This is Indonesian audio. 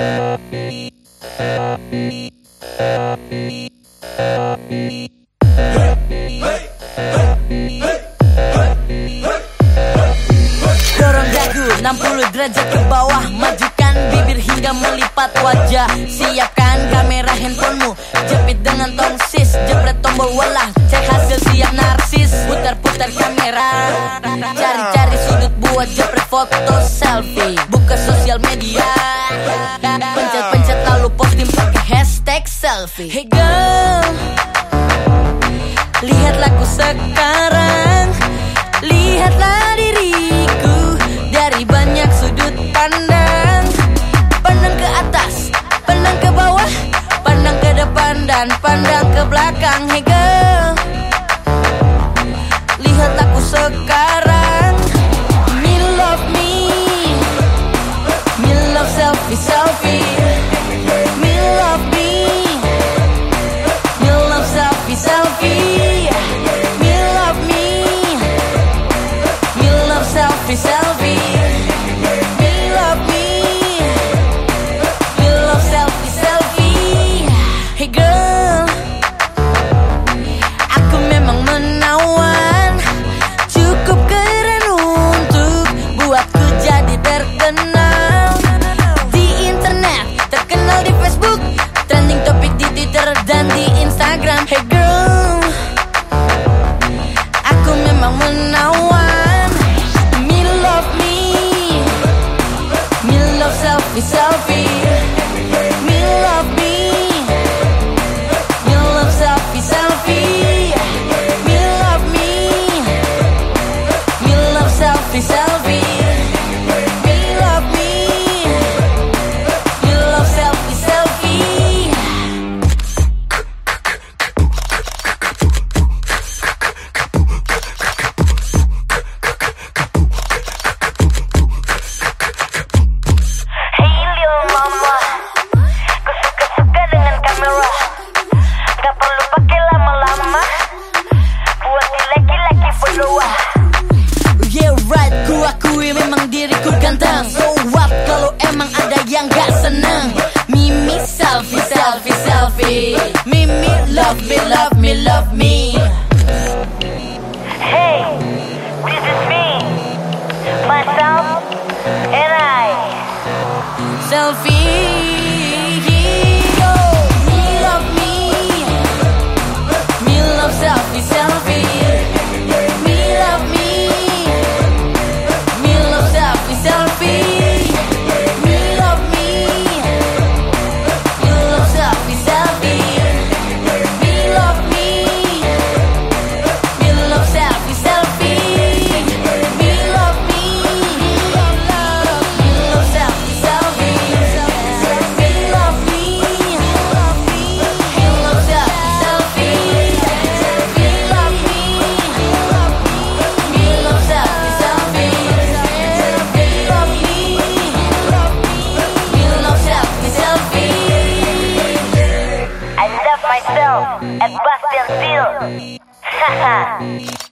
Dorong dagu 60 derajat ke bawah. Majukan bibir hingga melipat wajah. Siapkan kamera handphonemu Jepit dengan tongsis. Jepret tombol walah Cek hasil siap narsis. Putar-putar kamera Cari-cari sudut buat jepret foto selfie Buka sosial media. Pencet-pencet lalu posting pakai hashtag selfie. Hey girl Lihatlah ku sekarang. Lihatlah diriku Dari banyak sudut pandang. Pandang ke atas Pandang ke bawah Pandang ke depan dan pandang ke belakang. Hey girl Lihatlah ku sekarang selfie memang diriku ganteng. So what kalau emang ada yang gak seneng? Mimi selfie, selfie, selfie. Mimi love me, love me, love me. Hey, this is me. Myself and I. Selfie I love myself at Bastille Haha